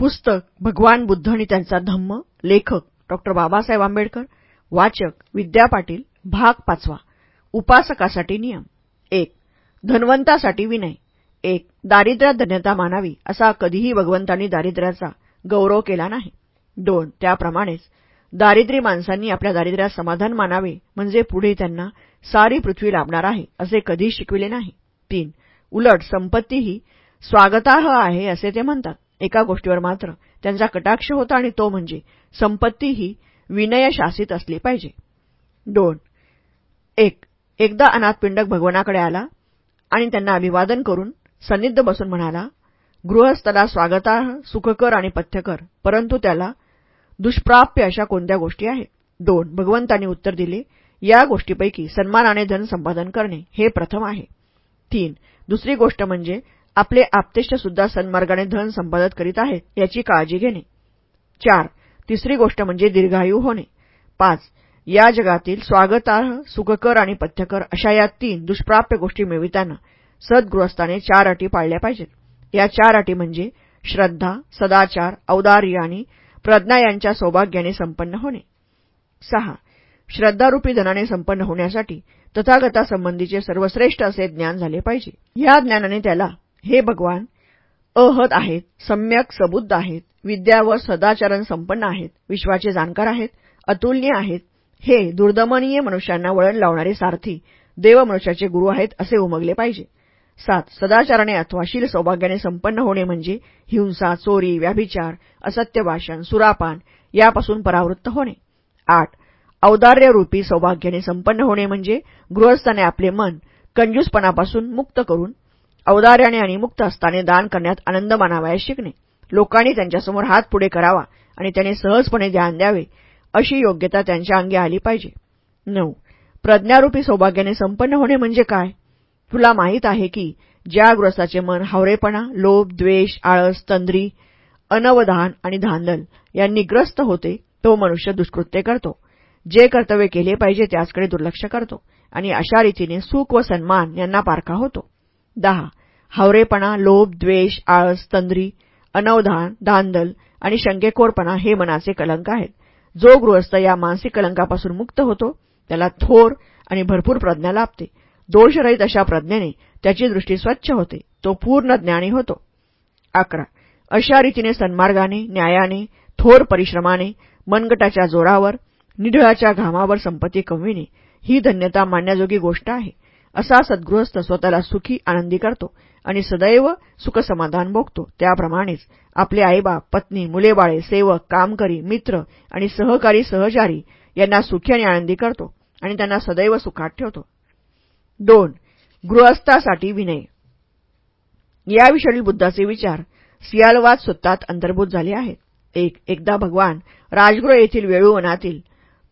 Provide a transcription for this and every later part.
पुस्तक भगवान बुद्ध आणि त्यांचा धम्म लेखक डॉक्टर बाबासाहेब आंबेडकर वाचक विद्या पाटील भाग पाचवा. उपासकासाठी नियम. एक धन्वंतासाठी विनय. एक दारिद्र्यात धन्यता मानावी असा कधीही भगवंतांनी दारिद्र्याचा गौरव केला नाही. दोन त्याप्रमाणेच दारिद्र्य माणसांनी आपल्या दारिद्र्यात समाधान मानावे म्हणजे पुढे त्यांना सारी पृथ्वी लाभणार आहे असे कधीही शिकविले नाही. तीन उलट संपत्ती ही स्वागताह आहे असे ते म्हणतात. एका गोष्टीवर मात्र त्यांचा कटाक्ष होता आणि तो म्हणजे संपत्ती ही विनयशासित असली पाहिजे. दोन एक एकदा अनाथपिंडक भगवानाकडे आला आणि त्यांना अभिवादन करून सन्निध बसून म्हणाला गृहस्थला स्वागताह सुखकर आणि पथ्यकर परंतु त्याला दुष्प्राप्य अशा कोणत्या गोष्टी आहेत दोन भगवंतांनी उत्तर दिले या गोष्टीपैकी सन्मानाने धन संपादन करणे हे प्रथम आहे. तीन दुसरी गोष्ट म्हणजे आपले आपतेष्ट सुद्धा सन्मार्गाने धन संपादन करीत आहेत याची काळजी घेणे. चार तिसरी गोष्ट म्हणजे दीर्घायू होणे. पाच या जगातील स्वागतार्ह सुखकर आणि पथ्यकर अशा या तीन दुष्प्राप्य गोष्टी मिळविताना सद्गृहस्थाने चार अटी पाळल्या पाहिजेत. या चार अटी म्हणजे श्रद्धा सदाचार औदार्य आणि प्रज्ञा यांच्या सौभाग्याने संपन्न होणे. सहा श्रद्धारूपी धनाने संपन्न होण्यासाठी तथागतासंबंधीचे सर्वश्रेष्ठ असे ज्ञान झाले पाहिजे. या ज्ञानाने त्याला हे भगवान अहत आहेत सम्यक सबुद्ध आहेत विद्या व सदाचरण संपन्न आहेत विश्वाचे जाणकार आहेत अतुल्य आहेत. हे दुर्दमनीय मनुष्यांना वळण लावणारे सारथी देव मनुष्याचे गुरु आहेत असे उमगले पाहिजे. सात सदाचाराने अथवा शील सौभाग्याने संपन्न होणे म्हणजे हिंसा चोरी व्याभिचार असत्य भाषण सुरापान यापासून परावृत्त होणे. आठ औदार्यरूपी सौभाग्याने संपन्न होणे म्हणजे गृहस्थाने आपले मन कंजूसपणापासून मुक्त करून औदार्याने आणि मुक्त असताने दान करण्यात आनंद मानावयास शिकणे. लोकांनी त्यांच्यासमोर हात पुढे करावा आणि त्याने सहजपणे ध्यान द्यावे अशी योग्यता त्यांच्या अंगी आली पाहिजे. नऊ. प्रज्ञारूपी सौभाग्याने संपन्न होणे म्हणजे काय? तुला माहीत आहे की ज्या ग्रस्ताचे मन हावरेपणा लोभ द्वेष आळस तंद्री अनवधान आणि धांदल यांनी ग्रस्त होते तो मनुष्य दुष्कृत्य करतो. जे कर्तव्य केले पाहिजे त्याचकडे दुर्लक्ष करतो आणि अशा रीतीने सुख व सन्मान यांना पारखा होतो. दहा. हावरेपणा लोभ द्वेष आळस तंद्री अनवधान धांदल आणि शंकेखोरपणा हे मनाचे कलंक आहेत. जो गृहस्थ या मानसिक कलंकापासून मुक्त होतो त्याला थोर आणि भरपूर प्रज्ञा लाभते. दोषरहित अशा प्रज्ञेने त्याची दृष्टी स्वच्छ होते. तो पूर्ण ज्ञानी होतो. अकरा. अशा रीतीने सन्मार्गाने न्यायाने थोर परिश्रमाने मनगटाच्या जोरावर निढळाच्या घामावर संपत्ती कमविणे ही धन्यता मानण्याजोगी गोष्ट आहे. असा सद्गृहस्थ स्वतःला सुखी आनंदी करतो आणि सदैव सुखसमाधान भोगतो. त्याप्रमाणेच आपले आईबाप पत्नी मुलेबाळे सेवक कामकरी मित्र आणि सहकारी सहचारी यांना सुखी आणि आनंदी करतो आणि त्यांना सदैव सुखात ठेवतो. दोन गृहस्थासाठी विनय. याविषयी बुद्धाचे विचार सियालवाद स्वतःत अंतर्भूत झाले आहेत. एक एकदा भगवान राजगृह येथील वेळूवनातील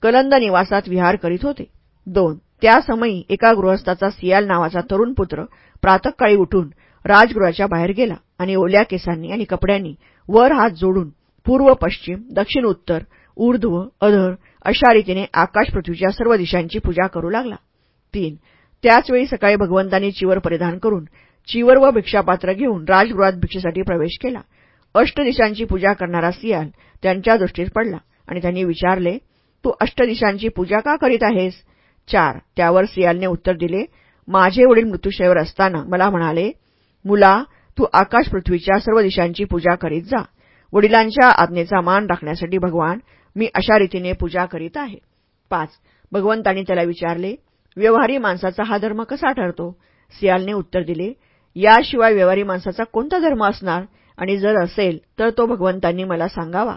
कलंद निवासात विहार करीत होते. दोन त्यासमयी एका गृहस्थाचा सियाल नावाचा तरुण पुत्र प्रातकाळी उठून राजगृहाच्या बाहेर गेला आणि ओल्या केसांनी आणि कपड्यांनी वर हात जोडून पूर्व पश्चिम दक्षिण उत्तर ऊर्ध्व अधर अशा रीतीने आकाश पृथ्वीच्या सर्व दिशांची पूजा करू लागला. तीन त्याचवेळी सकाळी भगवंतांनी चिवर परिधान करून चिवर व भिक्षापात्र घेऊन राजगृहात भिक्षेसाठी प्रवेश केला. अष्टदिशांची पूजा करणारा सियाल त्यांच्या दृष्टीत पडला आणि त्यांनी विचारले तू अष्टदिशांची पूजा का करीत आहेस? चार. त्यावर सियालने उत्तर दिले माझे वडील मृत्यूशयवर असताना मला म्हणाले मुला तू आकाश पृथ्वीच्या सर्व दिशांची पूजा करीत जा. वडिलांच्या आज्ञेचा मान राखण्यासाठी भगवान मी अशा रीतीने पूजा करीत आहे पाच. भगवंतांनी त्याला विचारले व्यवहारी माणसाचा हा धर्म कसा ठरतो? सियालने उत्तर दिले याशिवाय व्यवहारी माणसाचा कोणता धर्म असणार? आणि जर असेल तर तो भगवंतांनी मला सांगावा.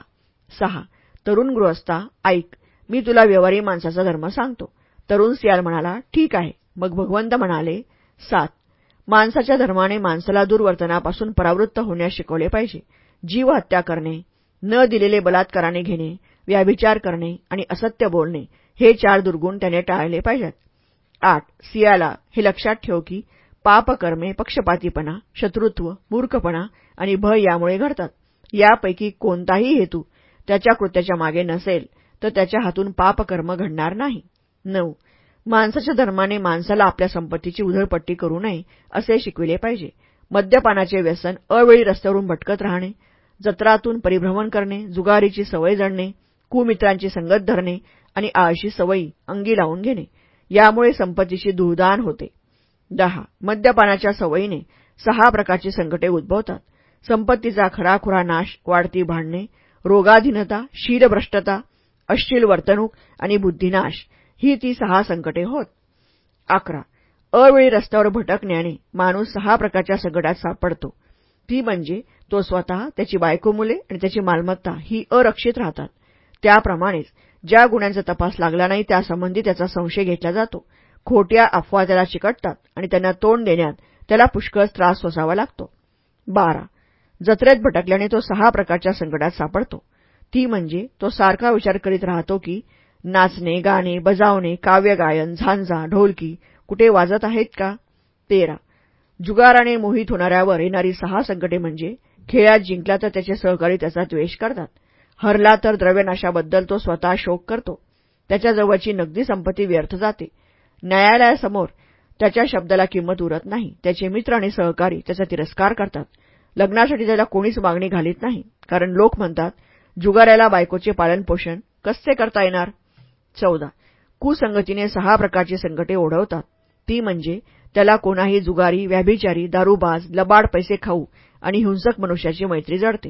सहा. तरुण गृहस्था ऐक मी तुला व्यवहारी माणसाचा धर्म सांगतो. तरुण सियाल म्हणाला ठीक आहे. मग भगवंत म्हणाले सात. माणसाच्या धर्माने माणसाला दुर्वर्तनापासून परावृत्त होण्यास शिकवले पाहिजे. जीव हत्या करणे न दिलेले बलात्काराने घेणे व्याभिचार करणे आणि असत्य बोलणे हे चार दुर्गुण त्याने टाळले पाहिजेत. आठ. सियाला हे लक्षात ठेव की पापकर्मे पक्षपातीपणा शत्रुत्व मूर्खपणा आणि भय यामुळे घडतात. यापैकी कोणताही हेतू त्याच्या कृत्याच्या मागे नसेल तर त्याच्या हातून पापकर्म घडणार नाही. नऊ. माणसाच्या धर्माने माणसाला आपल्या संपत्तीची उधळपट्टी करू नये असे शिकविले पाहिजे. मद्यपानाचे व्यसन अवेळी रस्त्यावरून भटकत राहणे जत्रातून परिभ्रमण करणे जुगारीची सवय जडणे कुमित्रांची संगत धरणे आणि आळशी सवयी अंगी लावून घेणे यामुळे संपत्तीची दुर्दान होते. दहा. मद्यपानाच्या सवयीने सहा प्रकारची संकटे उद्भवतात. संपत्तीचा खराखुरा नाश वाढती भांडणे रोगाधीनता शीरभ्रष्टता अश्लील वर्तणूक आणि बुद्धिनाश ही ती सहा संकटे होत. अकरा. अवेळी रस्त्यावर भटकण्याने माणूस सहा प्रकारच्या संकटात सापडतो. ती म्हणजे तो स्वतः त्याची बायको मुले आणि त्याची मालमत्ता ही अरक्षित राहतात. त्याप्रमाणेच ज्या गुन्ह्यांचा तपास लागला नाही त्यासंबंधी त्याचा संशय घेतला जातो. खोट्या अफवा त्याला चिकटतात आणि त्यांना तोंड देण्यात त्याला पुष्कळ त्रास सोसावा लागतो. बारा. जत्रेत भटकल्याने तो सहा प्रकारच्या संकटात सापडतो. ती म्हणजे तो सारखा विचार करीत राहतो की नाचणे गाणे बजावणे काव्यगायन झांजा ढोलकी कुठे वाजत आहेत का? तेरा. जुगाराने मोहित होणाऱ्यावर येणारी सहा संकटे म्हणजे खेळात जिंकला तर त्याचे सहकारी त्याचा द्वेष करतात. हरला तर द्रव्यनाशाबद्दल तो स्वतः शोक करतो. त्याच्याजवळची नगदी संपत्ती व्यर्थ जाते. न्यायालयासमोर त्याच्या शब्दाला किंमत उरत नाही. त्याचे मित्र आणि सहकारी त्याचा तिरस्कार करतात. लग्नासाठी त्याला कोणीच मागणी घालीत नाही. कारण लोक म्हणतात जुगाऱ्याला बायकोचे पालनपोषण कसे करता येणार? चौदा. कुसंगतीने सहा प्रकारची संकटे ओढवतात. ती म्हणजे त्याला कोणाही जुगारी व्याभिचारी दारूबाज लबाड पैसे खाऊ आणि हिंसक मनुष्याची मैत्री जडते.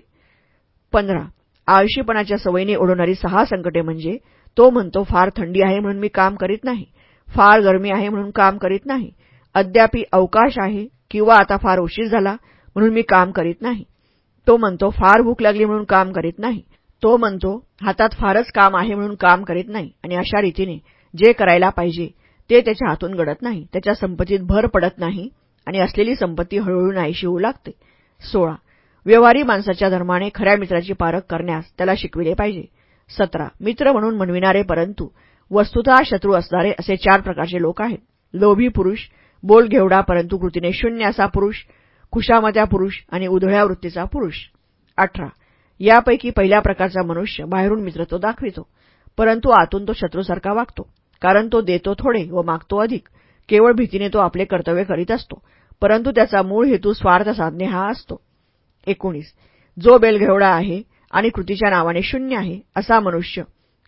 पंधरा. आळशीपणाच्या सवयीने ओढवणारी सहा संकटे म्हणजे तो म्हणतो फार थंडी आहे म्हणून मी काम करीत नाही. फार गरमी आहे म्हणून काम करीत नाही. अद्यापी अवकाश आहे किंवा आता फार उशीर झाला म्हणून मी काम करीत नाही. तो म्हणतो फार भूक लागली म्हणून काम करीत नाही. तो म्हणतो हातात फारच काम आहे म्हणून काम करीत नाही. आणि अशा रीतीने जे करायला पाहिजे ते त्याच्या हातून घडत नाही. त्याच्या संपत्तीत भर पडत नाही. आणि असलेली संपत्ती हळूहळू नाहीशी होऊ लागते. सोळा. व्यवहारी माणसाच्या धर्माने खऱ्या मित्राची पारख करण्यास त्याला शिकविले पाहिजे. सतरा. मित्र म्हणून म्हणविणारे परंतु वस्तुतः शत्रू असणारे असे चार प्रकारचे लोक आहेत. लोभी पुरुष बोल घेवडा परंतु कृतीने शून्य असा पुरुष खुशामत्या पुरुष आणि उधळ्या वृत्तीचा पुरुष. अठरा. यापैकी पहिल्या प्रकारचा मनुष्य बाहेरून मित्रत्व दाखवितो. परंतु आतून तो शत्रूसारखा वागतो. कारण तो देतो थोडे व मागतो अधिक. केवळ भीतीने तो आपले कर्तव्य करीत असतो. परंतु त्याचा मूळ हेतू स्वार्थ साधणे हा असतो. एकोणीस. जो बेलघेवडा आहे आणि कृतीच्या नावाने शून्य आहे असा मनुष्य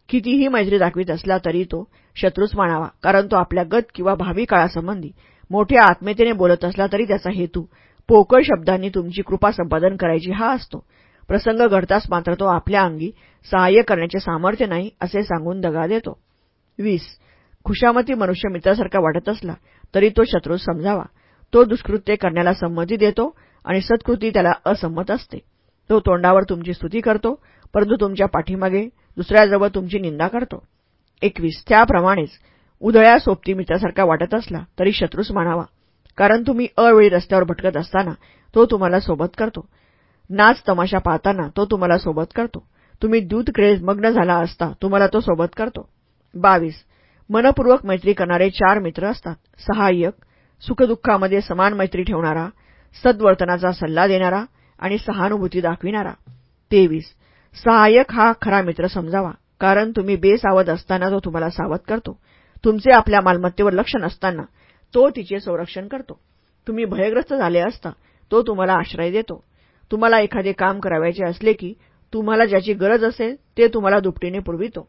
कितीही मैत्री दाखवित असला तरी तो शत्रूच मानावा. कारण तो आपल्या गत किंवा भावी काळासंबंधी मोठ्या आत्मीयतेने बोलत असला तरी त्याचा हेतू पोकळ शब्दांनी तुमची कृपा संपादन करायची हा असतो. प्रसंग घडताच मात्र तो आपल्या अंगी सहाय्य करण्याचे सामर्थ्य नाही असे सांगून दगा देतो. वीस. खुशामती मनुष्य मित्रासारखा वाटत असला तरी तो शत्रू समजावा. तो दुष्कृत्य करण्याला संमती देतो आणि सत्कृती त्याला असंमत असते. तो तोंडावर तुमची स्तुती करतो परंतु तुमच्या पाठीमागे दुसऱ्याजवळ तुमची निंदा करतो. एकवीस. त्याप्रमाणेच उधळ्या सोबती मित्रासारखा वाटत असला तरी शत्रूच मानावा. कारण तुम्ही अवेळी रस्त्यावर भटकत असताना तो तुम्हाला सोबत करतो. नाच तमाशा पाहताना तो तुम्हाला सोबत करतो. तुम्ही दूध क्रेज मग्न झाला असता तुम्हाला तो सोबत करतो. बावीस. मनपूर्वक मैत्री करणारे चार मित्र असतात. सहाय्यक सुखदुःखामध्ये समान मैत्री ठेवणारा सद्वर्तनाचा सल्ला देणारा आणि सहानुभूती दाखविणारा. तेवीस. सहाय्यक हा खरा मित्र समजावा कारण तुम्ही बेसावध असताना तो तुम्हाला सावध करतो. तुमचे आपल्या मालमत्तेवर लक्ष नसताना तो तिचे संरक्षण करतो. तुम्ही भयग्रस्त झाले असता तो तुम्हाला आश्रय देतो. तुम्हाला एखादे काम करावायचे असले की तुम्हाला ज्याची गरज असेल ते तुम्हाला दुपटीने पुरवितो.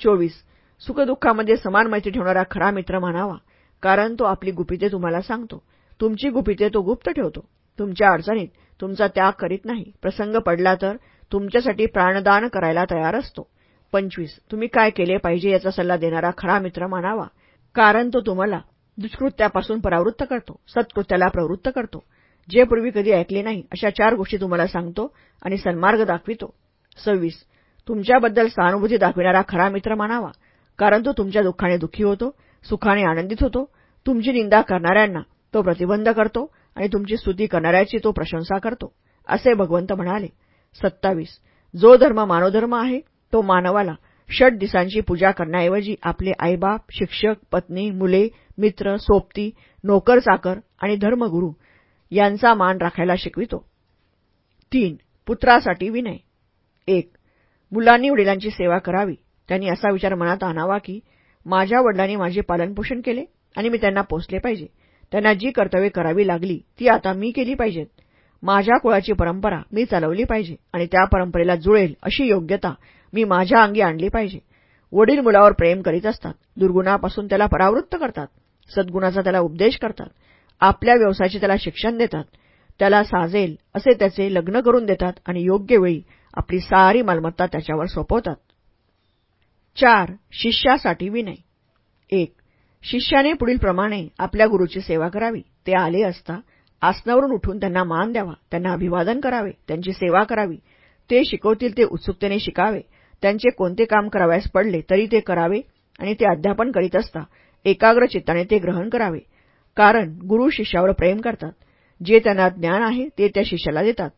चोवीस. सुखदुःखामध्ये समान मैत्री ठेवणारा खरा मित्र म्हणावा कारण तो आपली गुपिते तुम्हाला सांगतो. तुमची गुपिते तो गुप्त ठेवतो. तुमच्या अडचणीत तुमचा त्याग करीत नाही. प्रसंग पडला तर तुमच्यासाठी प्राणदान करायला तयार असतो. पंचवीस. तुम्ही काय केले पाहिजे याचा सल्ला देणारा खरा मित्र मानावा कारण तो तुम्हाला दुष्कृत्यापासून परावृत्त करतो सत्कृत्याला प्रवृत्त करतो. जे पूर्वी कधी ऐकले नाही अशा चार गोष्टी तुम्हाला सांगतो आणि सन्मार्ग दाखवितो. सव्वीस. तुमच्याबद्दल सहानुभूती दाखविणारा खरा मित्र मानावा कारण तो तुमच्या दुःखाने दुःखी होतो सुखाने आनंदित होतो. तुमची निंदा करणाऱ्यांना तो प्रतिबंध करतो आणि तुमची स्तुती करणाऱ्याची तो प्रशंसा करतो असे भगवंत म्हणाले. सत्तावीस. जो धर्म मानवधर्म आहे तो मानवाला षट दिसांची पूजा करण्याऐवजी आपले आईबाप शिक्षक पत्नी मुले मित्र सोबती नोकर चाकर आणि धर्मगुरू यांचा मान राखायला शिकवितो. तीन पुत्रासाठी विनय. एक मुलांनी वडिलांची सेवा करावी. त्यांनी असा विचार मनात आणावा की माझ्या वडिलांनी माझे पालनपोषण केले आणि मी त्यांना पोचले पाहिजे. त्यांना जी कर्तव्ये करावी लागली ती आता मी केली पाहिजेत. माझ्या कुळाची परंपरा मी चालवली पाहिजे आणि त्या परंपरेला जुळेल अशी योग्यता मी माझ्या अंगी आणली पाहिजे. वडील मुलावर प्रेम करीत असतात. दुर्गुणापासून त्याला परावृत्त करतात. सद्गुणाचा त्याला उपदेश करतात. आपल्या व्यवसायाचे त्याला शिक्षण देतात. त्याला साजेल असे त्याचे लग्न करून देतात आणि योग्य वेळी आपली सारी मालमत्ता त्याच्यावर सोपवतात. चार शिष्यासाठी विनय. एक शिष्याने पुढील प्रमाणे आपल्या गुरुची सेवा करावी. ते आले असता आसनावरून उठून त्यांना मान द्यावा. त्यांना अभिवादन करावे. त्यांची सेवा करावी. ते शिकवतील ते उत्सुकतेने शिकावे. त्यांचे कोणते काम करावयास पडले तरी ते करावे आणि ते अध्यापन करीत असता एकाग्र चित्ताने ते ग्रहण करावे. कारण गुरु शिष्यावर प्रेम करतात. जे त्यांना ज्ञान आहे ते त्या शिष्याला देतात.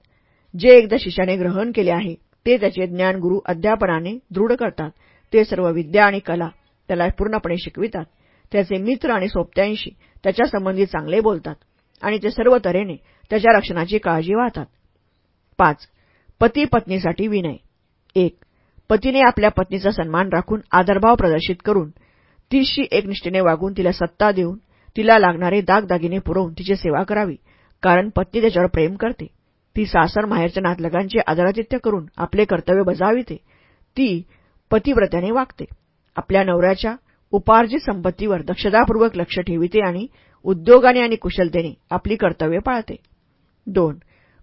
जे एकदा शिष्याने ग्रहण केले आहे ते त्याचे ज्ञान गुरु अध्यापनाने दृढ करतात. ते सर्व विद्या आणि कला त्याला पूर्णपणे शिकवितात. त्याचे मित्र आणि सोबत्यांशी त्याच्यासंबंधी चांगले बोलतात आणि ते सर्व तऱ्हेने त्याच्या रक्षणाची काळजी वाहतात. पाच पती पत्नीसाठी विनय. एक पतीने आपल्या पत्नीचा सन्मान राखून आदरभाव प्रदर्शित करून तिशी एकनिष्ठेने वागून तिला सत्ता देऊन तिला लागणारे दागदागिने पुरवून तिची सेवा करावी कारण पत्नी त्याच्यावर प्रेम करते. ती सासर माहेरच्या नातलगांचे आदरातिथ्य करून आपले कर्तव्य बजाविते. ती पतिव्रत्याने वागते. आपल्या नवऱ्याच्या उपार्जित संपत्तीवर दक्षतापूर्वक लक्ष ठेविते आणि उद्योगाने आणि कुशलतेने आपली कर्तव्य पाळते. दोन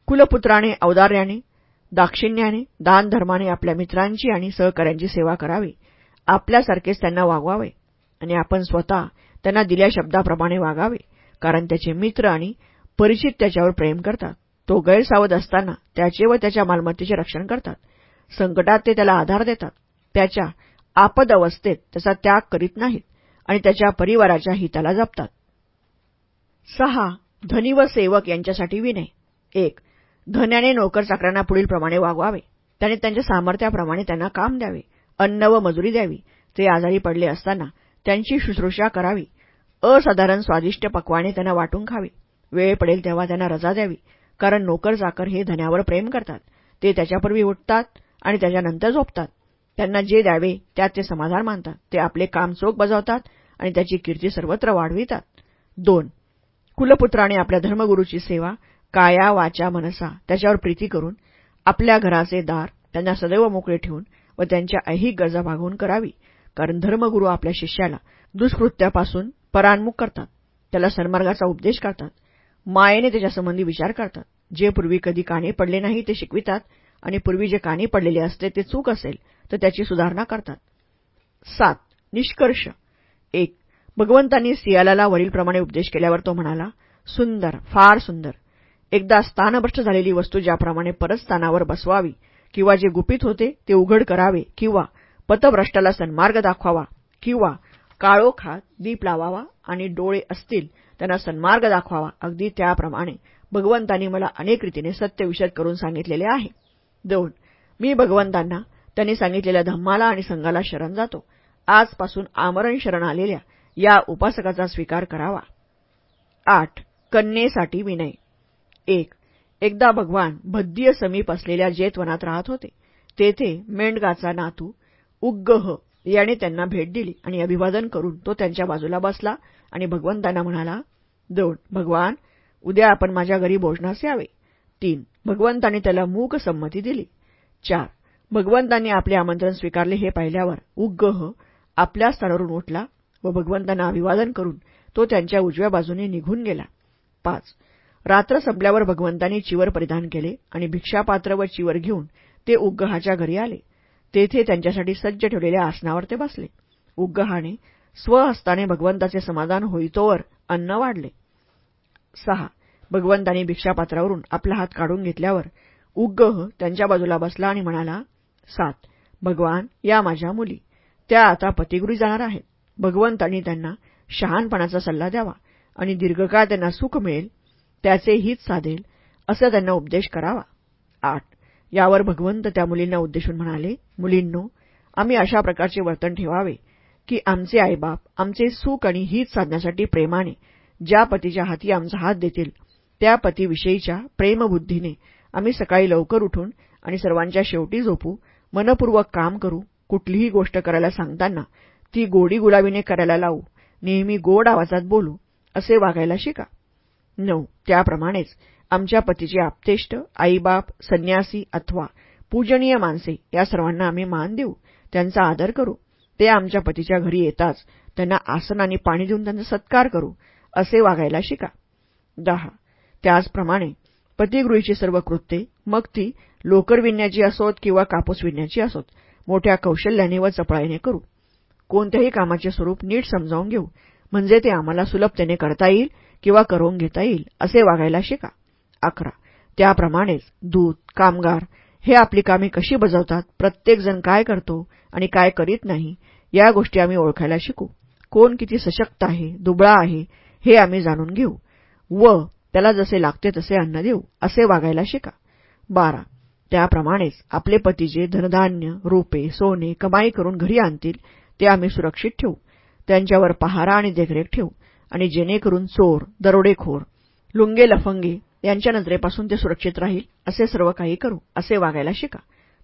कुलपुत्राने औदार्याने दाक्षिण्याने दानधर्माने आपल्या मित्रांची आणि सहकाऱ्यांची सेवा करावी. आपल्यासारखेच त्यांना वागवावे. आणि आपण स्वतः त्यांना दिल्या शब्दाप्रमाणे वागावे कारण त्याचे मित्र आणि परिचित त्याच्यावर प्रेम करतात. तो गैरसावध असताना त्याचे व त्याच्या मालमत्तेचे रक्षण करतात. संकटात ते त्याला आधार देतात. त्याच्या आपद अवस्थेत त्याचा त्याग करीत नाहीत आणि त्याच्या परिवाराच्या हिताला जपतात. सहा. धनी व सेवक यांच्यासाठी विनय. एक. धन्याने नोकर चाकरांना पुढील प्रमाणे वागवावे. त्याने त्यांच्या सामर्थ्याप्रमाणे त्यांना काम द्यावे. अन्न व मजुरी द्यावी. ते आजारी पडले असताना त्यांची शुश्रूषा करावी. असाधारण स्वादिष्ट पक्वाने त्यांना वाटून खावी. वेळ पडेल तेव्हा त्यांना रजा द्यावी कारण नोकर चाकर हे धन्यावर प्रेम करतात. ते त्याच्यापूर्वी उठतात आणि त्याच्यानंतर झोपतात. त्यांना जे द्यावे त्यात ते समाधान मानतात. ते आपले काम चोख बजावतात आणि त्याची कीर्ती सर्वत्र वाढवितात. दोन कुलपुत्राने आपल्या धर्मगुरूची सेवा काया वाचा मनसा त्याच्यावर प्रीती करून आपल्या घराचे दार त्यांना सदैव मोकळे ठेवून व त्यांच्या ऐहिक गरजा भागवून करावी. कारण धर्मगुरू आपल्या शिष्याला दुष्कृत्यापासून परान्मुख करतात. त्याला सन्मार्गाचा उपदेश करतात. मायेने त्याच्यासंबंधी विचार करतात. जे पूर्वी कधी काने पडले नाही ते शिकवितात आणि पूर्वी जे काने पडलेले असते ते चूक असेल तर त्याची सुधारणा करतात. सात. निष्कर्ष. एक. भगवंतांनी सियालाला वरीलप्रमाणे उपदेश केल्यावर तो म्हणाला सुंदर फार सुंदर. एकदा स्थानभ्रष्ट झालेली वस्तू ज्याप्रमाणे परत स्थानावर बसवावी किंवा जे गुपित होते ते उघड करावे किंवा पतभ्रष्टाला सन्मार्ग दाखवावा किंवा काळोखात दीप लावावा आणि डोळे असतील त्यांना सन्मार्ग दाखवावा. अगदी त्याप्रमाणे भगवंतांनी मला अनेक रीतीने सत्यविषद करून सांगितलेले आहे. दोन मी भगवंतांना त्यांनी सांगितलेल्या धम्माला आणि संघाला शरण जातो. आजपासून आमरण शरण आलेल्या या उपासकाचा स्वीकार करावा. आठ कन्येसाठी विनय. एक एकदा भगवान भद्दीय समीप असलेल्या जेतवनात राहत होते. तेथे मेंढगाचा नातू उग्गह. याने त्यांना भेट दिली आणि अभिवादन करून तो त्यांच्या बाजूला बसला आणि भगवंतांना म्हणाला दोन भगवान उद्या आपण माझ्या घरी भोजनास यावे. तीन भगवंतांनी त्याला मूक संमती दिली. चार भगवंतांनी आपले आमंत्रण स्वीकारले हे पाहिल्यावर उग्गह आपल्या स्थानावरून उठला व भगवंतांना अभिवादन करून तो त्यांच्या उजव्या बाजूने निघून गेला. पाच रात्र संपल्यावर भगवंतांनी चिवर परिधान केले आणि भिक्षापात्र व चिवर घेऊन ते उग्गहाच्या घरी आले. तेथे त्यांच्यासाठी सज्ज ठेवलेल्या आसनावर ते बसले. उग्गहाने स्वहस्ताने भगवंताचे समाधान होईतोवर अन्न वाढले. सहा. भगवंतांनी भिक्षापात्रावरून आपला हात काढून घेतल्यावर उग्गह त्यांच्या बाजूला बसला आणि म्हणाला सात. भगवान या माझ्या मुली. त्या आता पतिगुरी जाणार आहेत. भगवंतांनी त्यांना शहानपणाचा सल्ला द्यावा आणि दीर्घकाळ त्यांना सुख मिळेल. त्याचे हित साधेल. असं त्यांना उपदेश करावा. आठ. यावर भगवंत त्या मुलींना उद्देशून म्हणाले मुलींनो आम्ही अशा प्रकारचे वर्तन ठेवावे की आमचे आईबाप आमचे सुख आणि हित साधण्यासाठी प्रेमाने ज्या पतीच्या हाती आमचा हात देतील त्या पतीविषयीच्या प्रेमबुद्धीने आम्ही सकाळी लवकर उठून आणि सर्वांच्या शेवटी झोपू मनपूर्वक काम करू कुठलीही गोष्ट करायला सांगताना ती गोडी गुलाबीने करायला लावू नेहमी गोड आवाजात बोलू असे वागायला शिका. नऊ. त्याप्रमाणेच आमच्या पतीचे आपतेष्ट आईबाप संन्यासी अथवा पूजनीय माणसे या सर्वांना आम्ही मान देऊ त्यांचा आदर करू. ते आमच्या पतीच्या घरी येताच त्यांना आसन आणि पाणी देऊन त्यांचा सत्कार करू असे वागायला शिका. दहा. त्याचप्रमाणे पतिगृहीची सर्व कृत्ये मग ती लोकर विणण्याची असोत किंवा कापूस विणण्याची असोत मोठ्या कौशल्याने व चपळाईने करू. कोणत्याही कामाचे स्वरूप नीट समजावून घेऊ म्हणजे ते आम्हाला सुलभतेने करता येईल किंवा करून घेता येईल असे वागायला शिका. अकरा. त्याप्रमाणेच दूत कामगार हे आपली कामे कशी बजावतात प्रत्येकजण काय करतो आणि काय करीत नाही या गोष्टी आम्ही ओळखायला शिकू. कोण किती सशक्त आहे दुबळा आहे हे आम्ही जाणून घेऊ. व त्याला जसे लागते तसे अन्न देऊ असे वागायला शिका. बारा. त्याप्रमाणेच आपले पती जे धनधान्य रोपे सोने कमाई करून घरी आणतील ते आम्ही सुरक्षित ठेवू. त्यांच्यावर पहारा आणि देखरेख ठेवू. आणि जेणेकरून चोर दरोडेखोर लुंगे लफंगे यांच्या नजरेपासून ते सुरक्षित राहील असे सर्व काही करू असे वागायला शिका.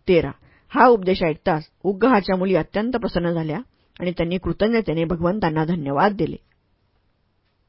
तेरा. हा उपदेश ऐकताच उग्गहाच्या मुली अत्यंत प्रसन्न झाल्या आणि त्यांनी कृतज्ञतेने भगवंतांना धन्यवाद दिले.